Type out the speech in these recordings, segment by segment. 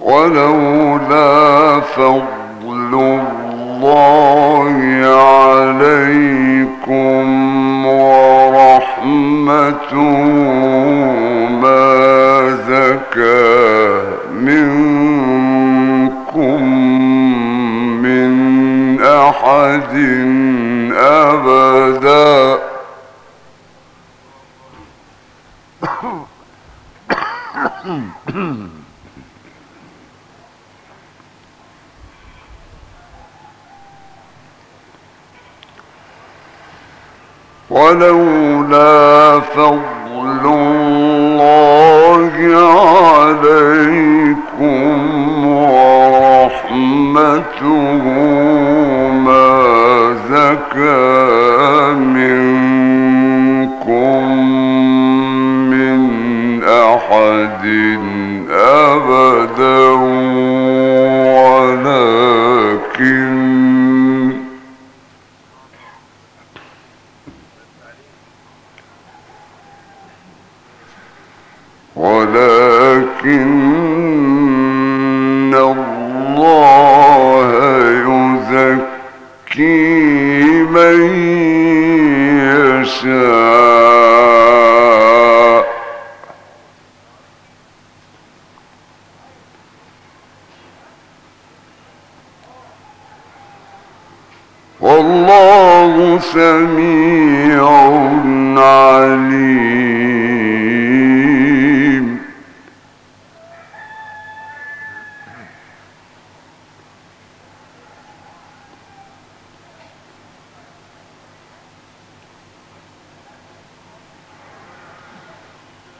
ولولا فضل الله عليكم ورحمته ما زكى منكم من أحد أبدا ولولا فضل الله عليكم ورحمته ما زكى منكم من أحد أبدا ولكن سميع عليم.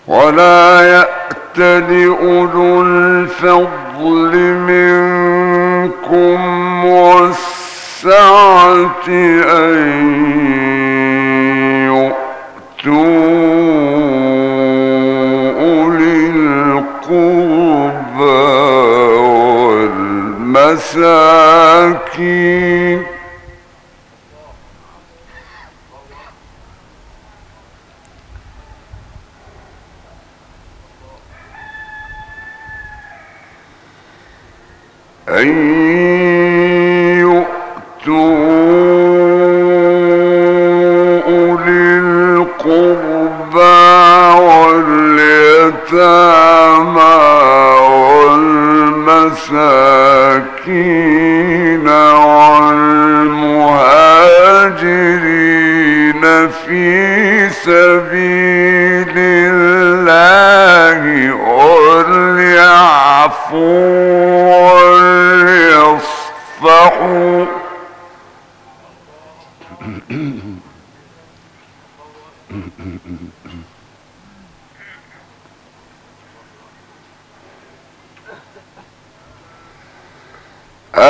ولا يأتل أولو الفضل منكم والسعة أن يؤتوا أولي القربى والمساكين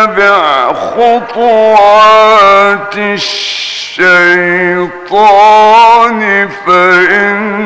اتبع خطوات الشيطان فإنه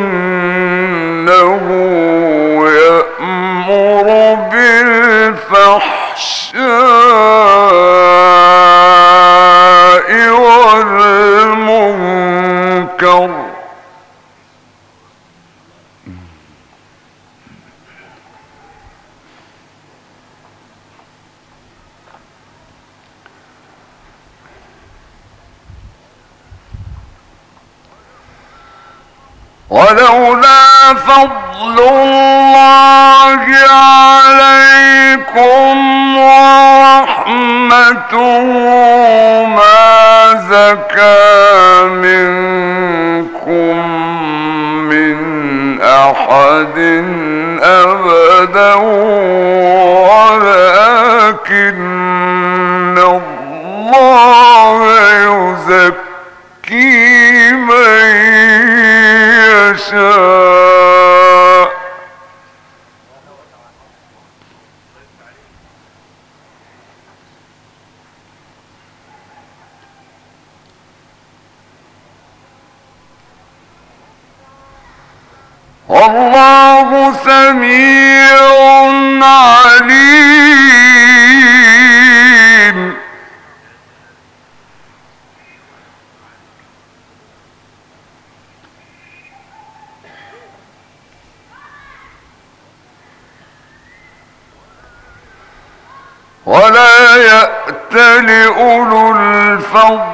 ولولا فضل الله عليكم ورحمته ما زكى منكم من أحد أبدا ولكن فضل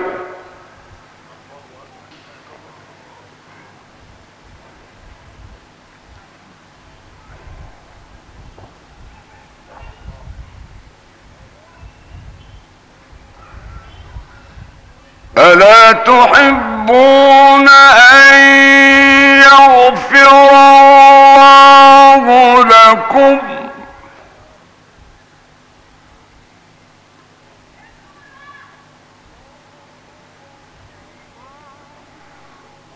ألا تحبون أن يغفر الله لكم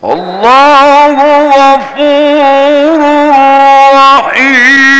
الله غفور رحيم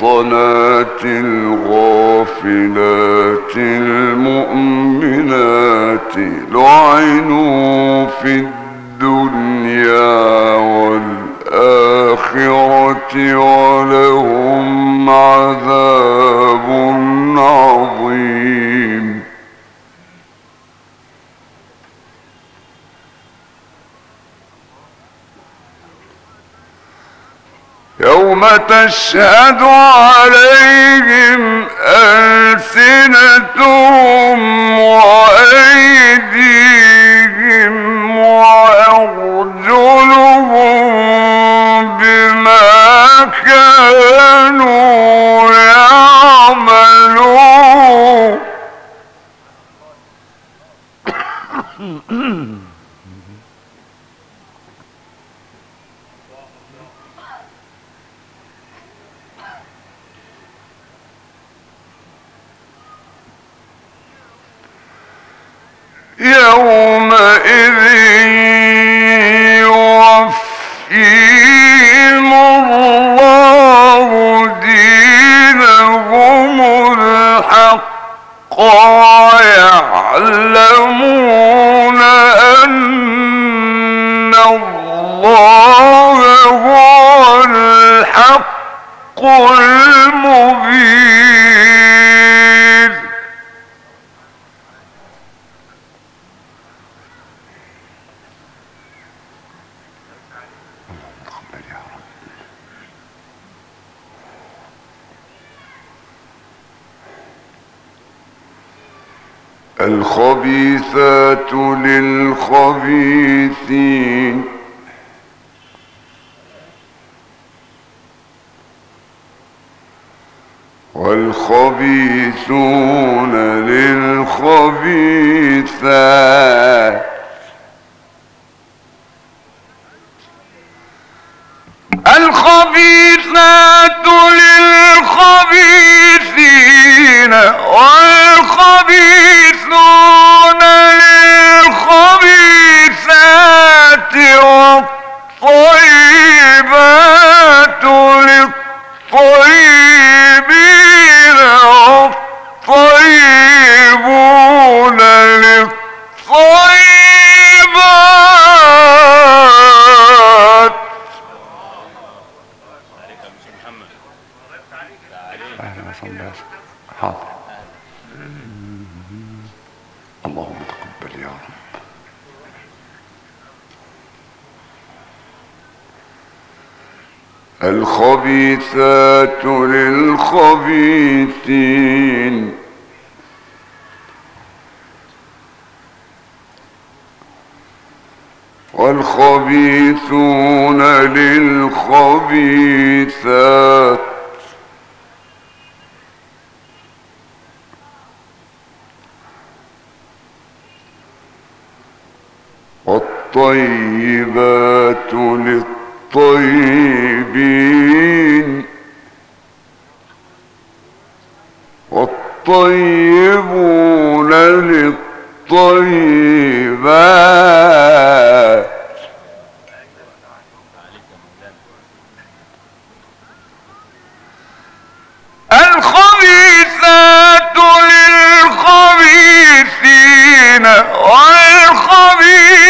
صلاة يوم تشهد عليهم ألسنتهم وأيديهم للخبيثين. والخبيثون للخبيثات. حاضر اللهم تقبل يا رب الخبيثات للخبيثين والخبيثون للخبيثات والطيبات للطيبين والطيبون للطيبات الخبيثات للخبيثين والخبيثون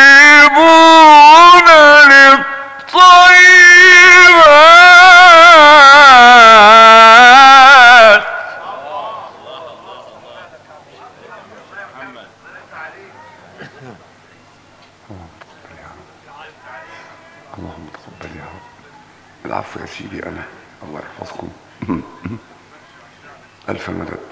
سيدي انا الله يحفظكم. الف مدد.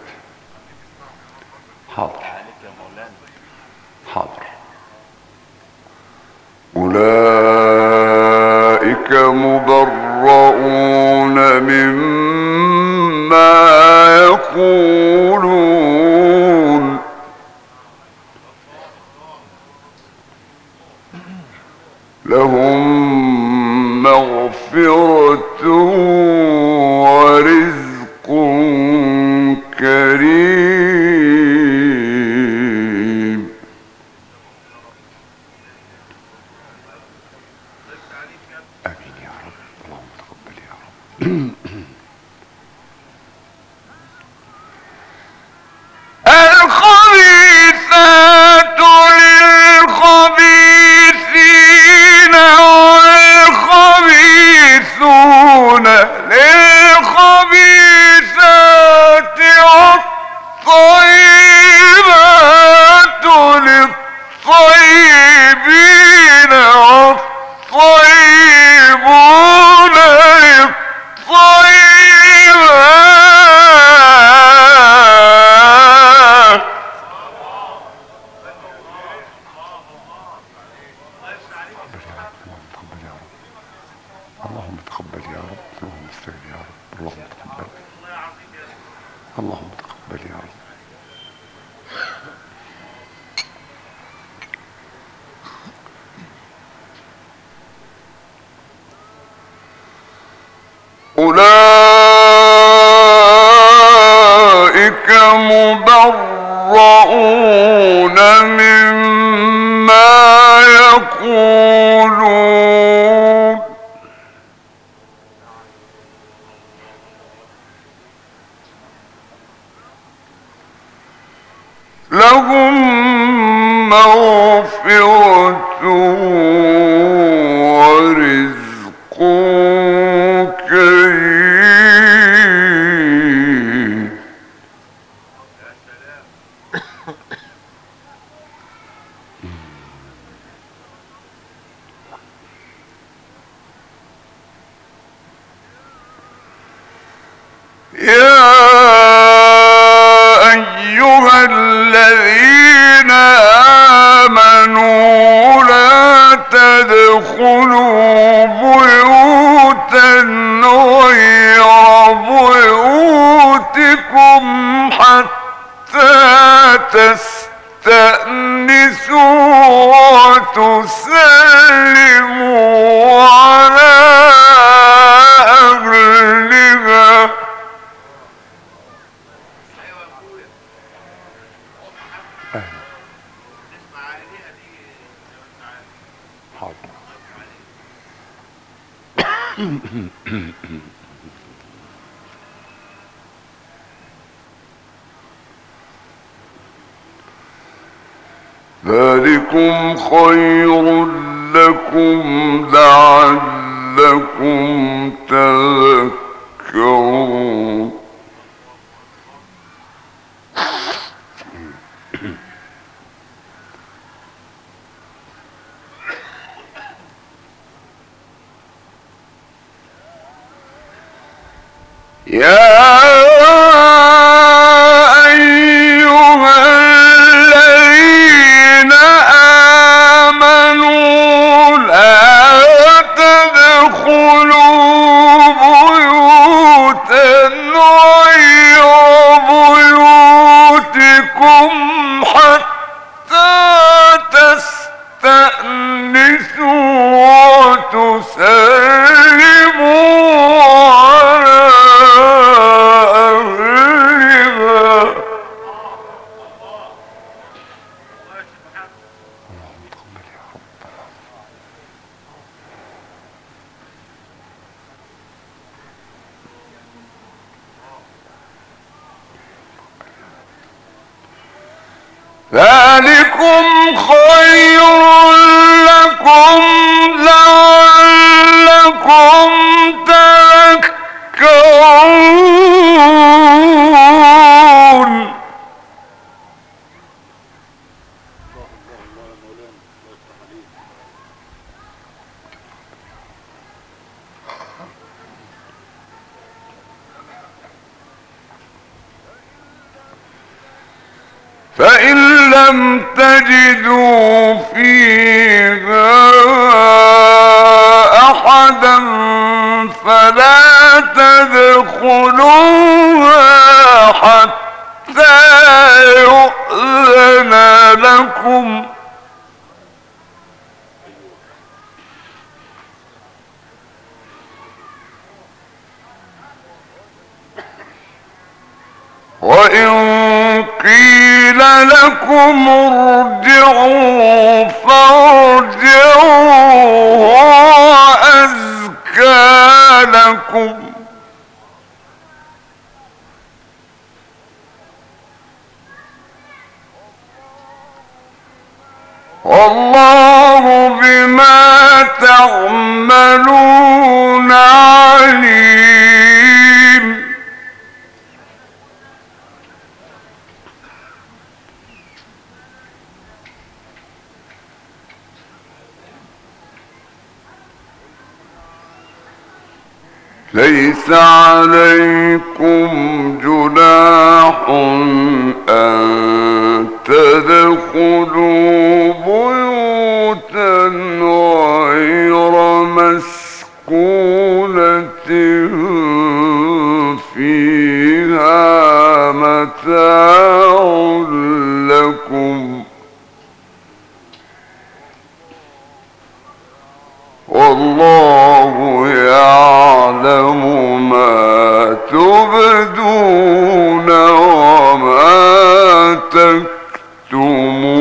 الذين آمنوا لا تدخلوا بيوتا غير بيوتكم حتى تستأنسوا وتسلموا على أهلها. ذلكم خير لكم لعلكم تذكرون. يا أيها آمنوا وإن قيل لكم ارجعوا فارجعوا هو أزكى لكم والله بما تعملون عليم ليس عليكم جناح أن تدخلوا بيوتا غير مسكونة فيها متاع لكم والله تكتمون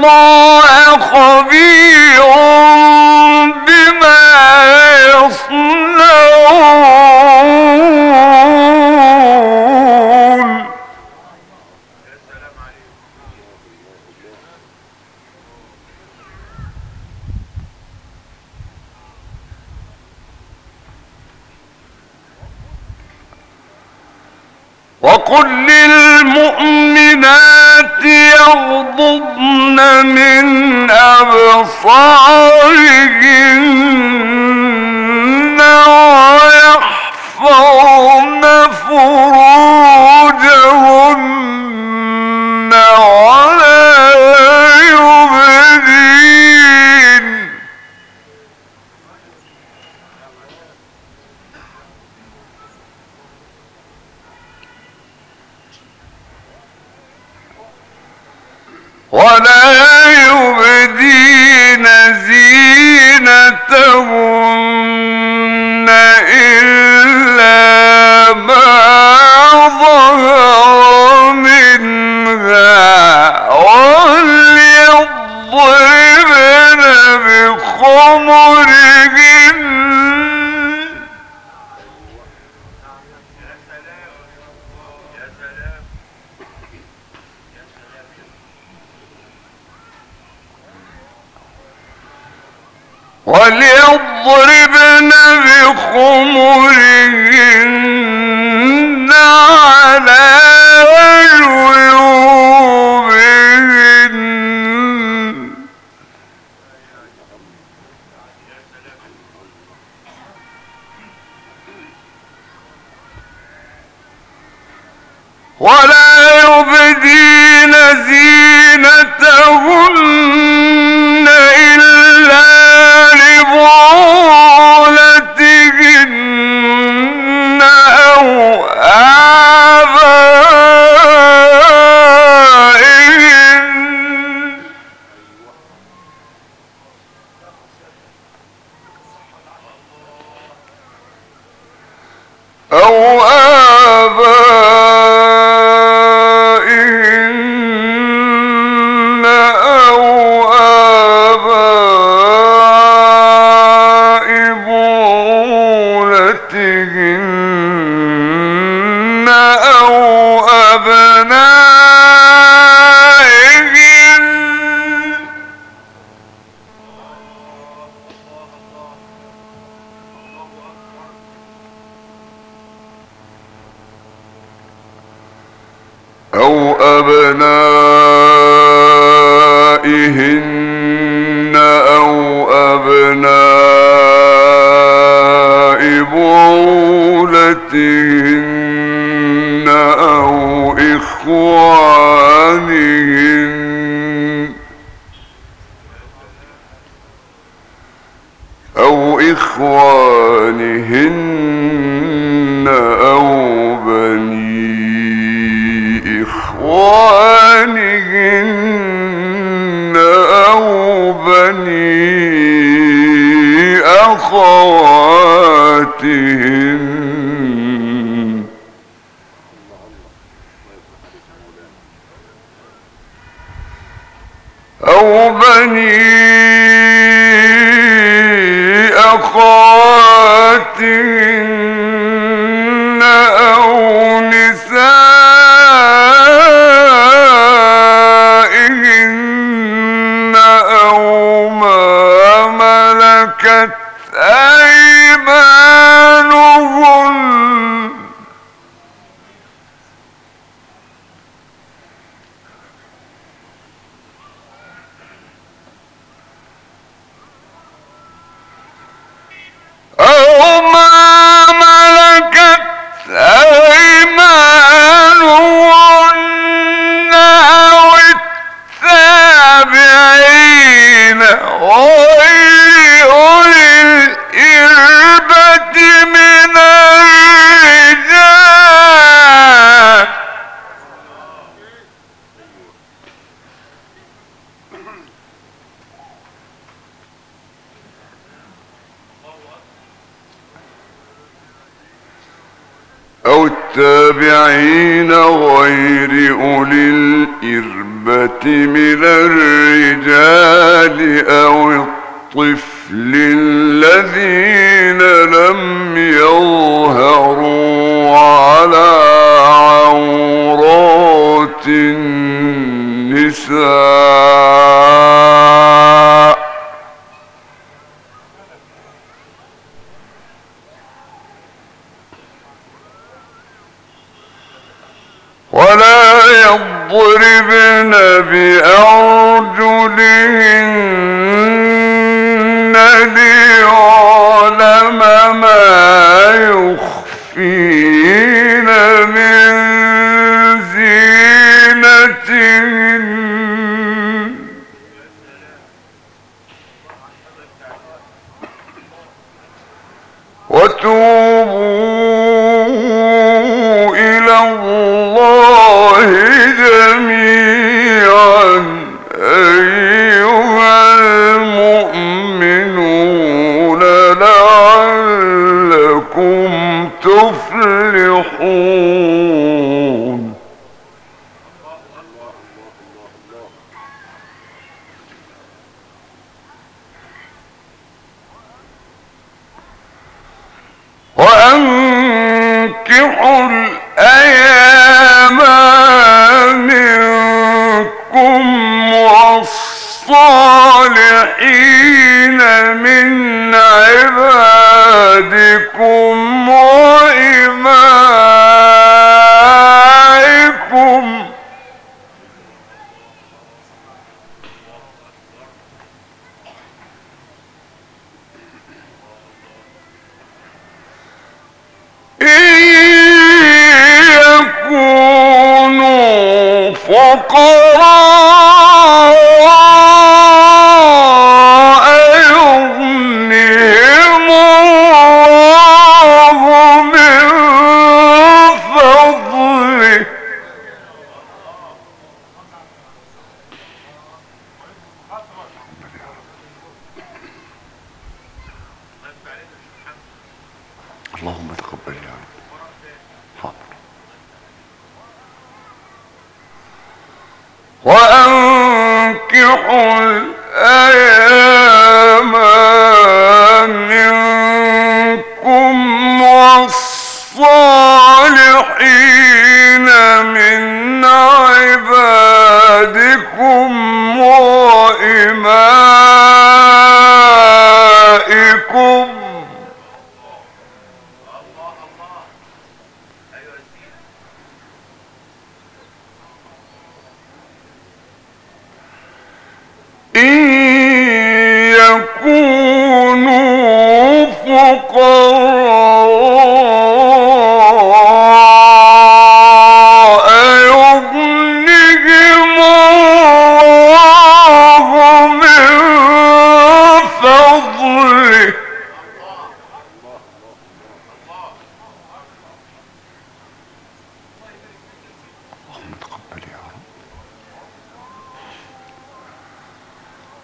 الله وليضربن بخمرهن أو أبنائهم التابعين غير أولي الإربة من الرجال أو الطفل الذين لم يظهروا على عورات النساء.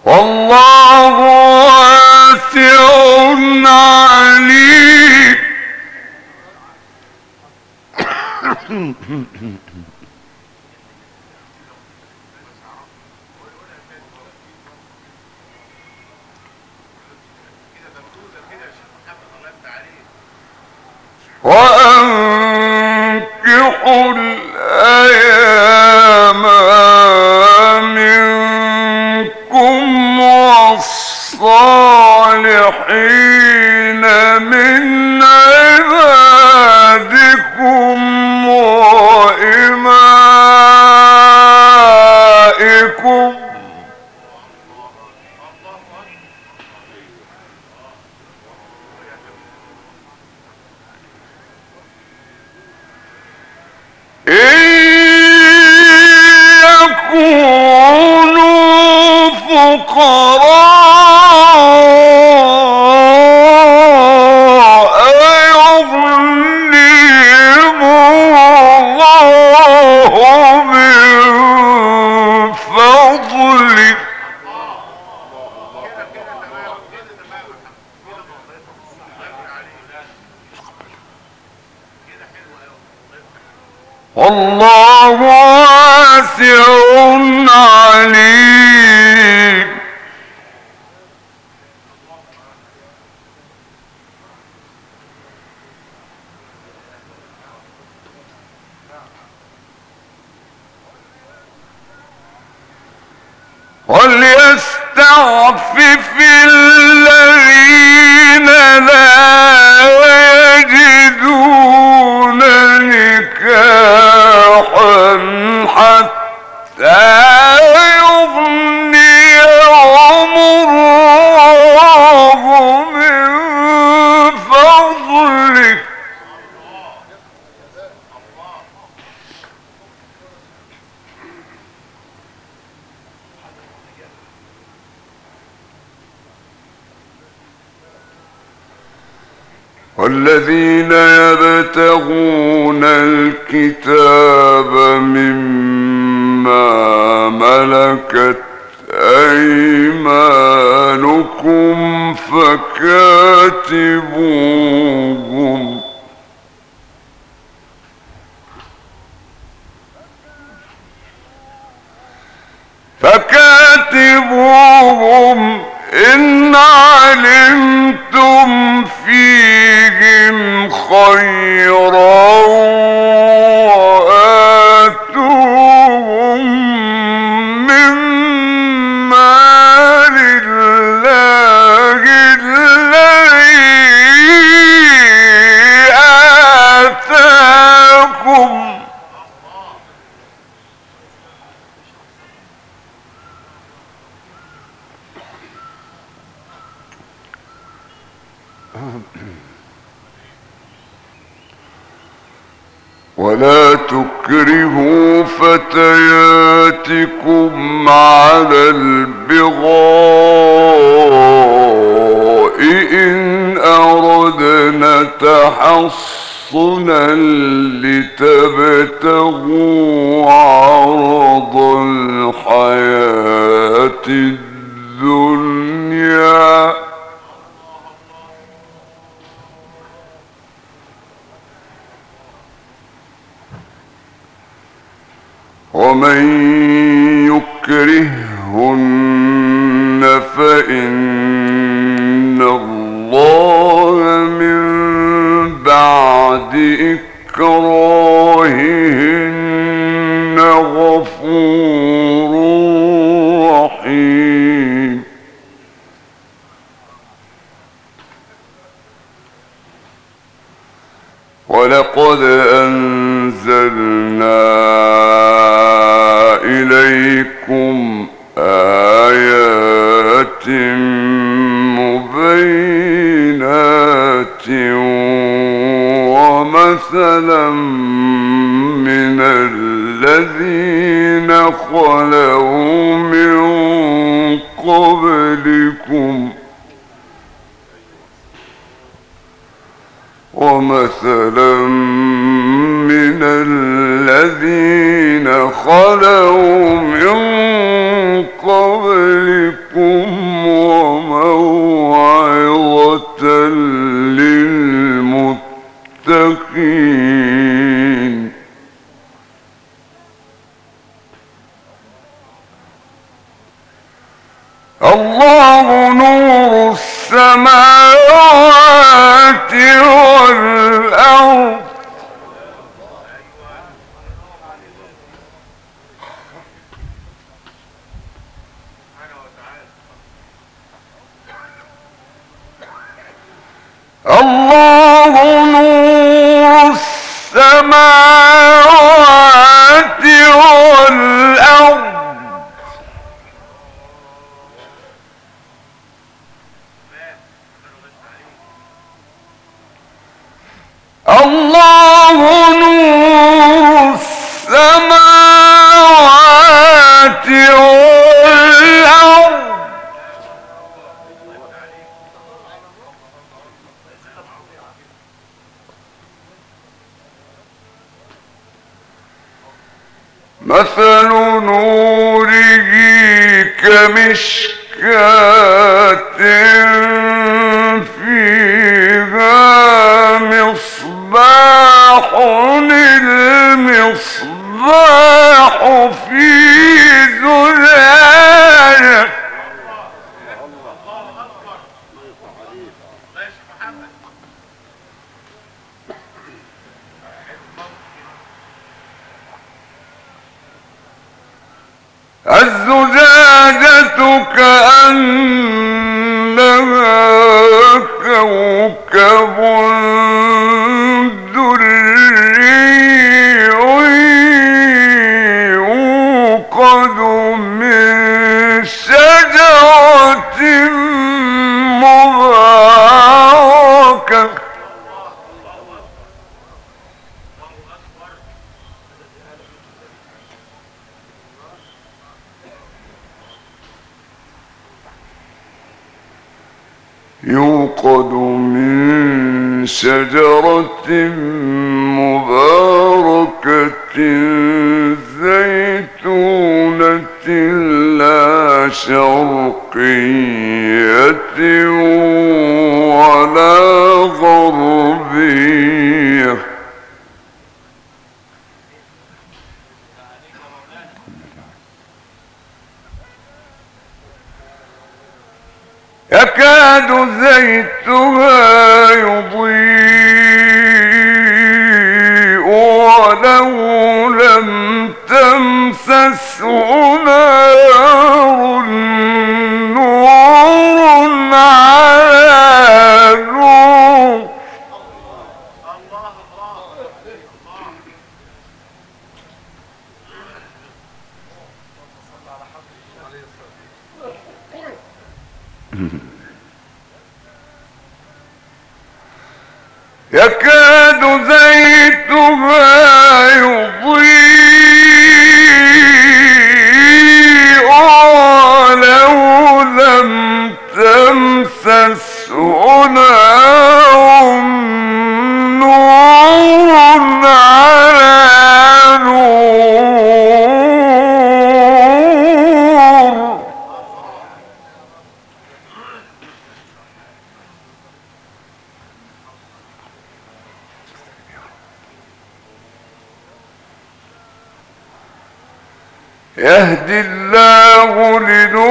والله واسع عليم واسع عليم. کوئی وَلَقَدْ مثل نور يوقد من شجرة مباركة زيتونة لا شرقية ولا غربية. تمسسنا نور على نور. يهدي الله لنور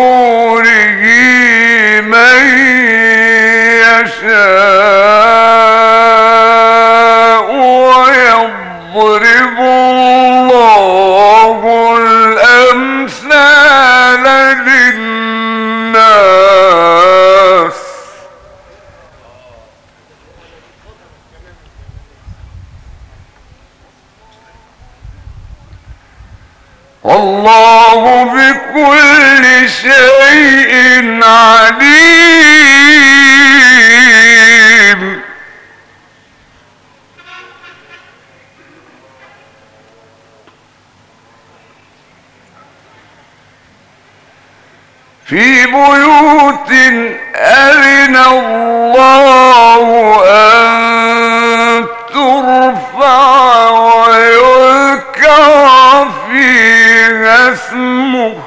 اسمه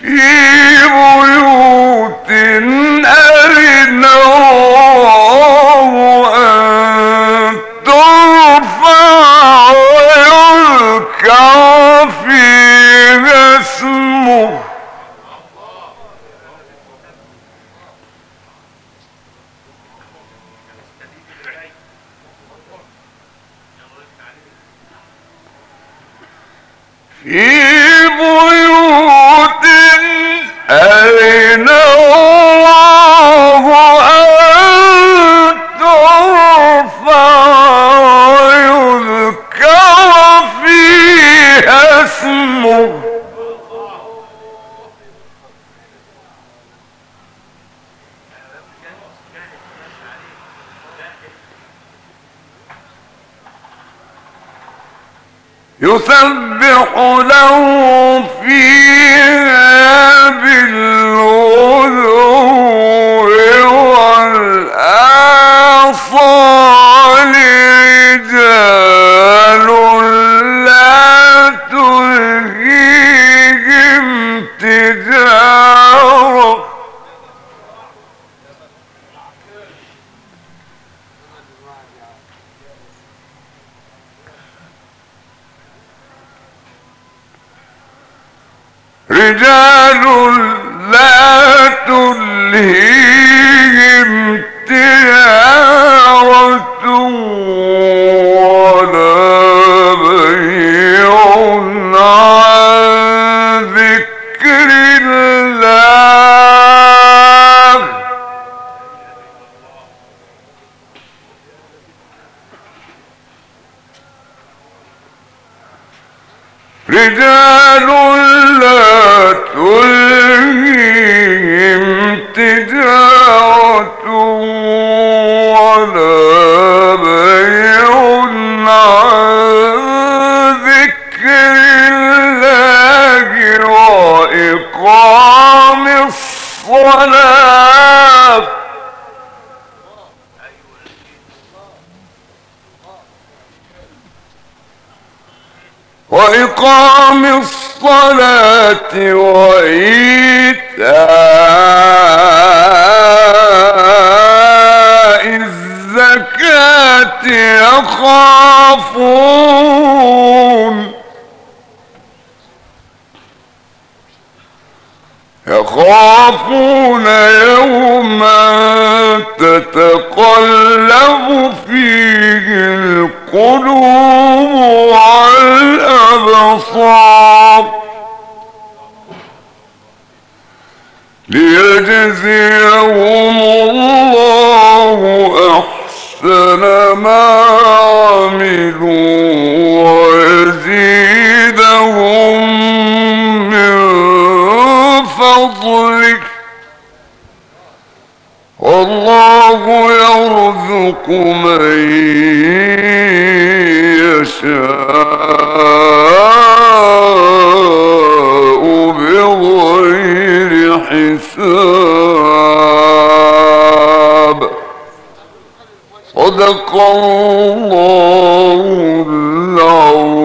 فيه رجال يخافون يوما تتقلب فيه القلوب والأبصار ليجزيهم الله أحسن ما عملوا ويزيدهم فضله والله يرزق من يشاء بغير حساب. صدق الله العظيم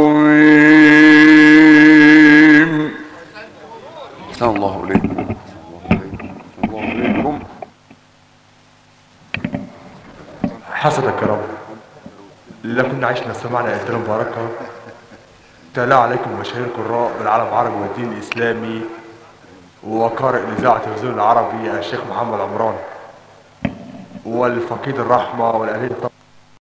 أحسن الله إليكم أحسن الله إليكم حسدك الكرم رب. كنا عشنا، سمعنا آيات مباركة تلا عليكم مشاهير قراء بالعالم العربي والدين الإسلامي وقارئ الإذاعة التلفزيون العربي الشيخ محمد عمران والفقيد الرحمة والأمين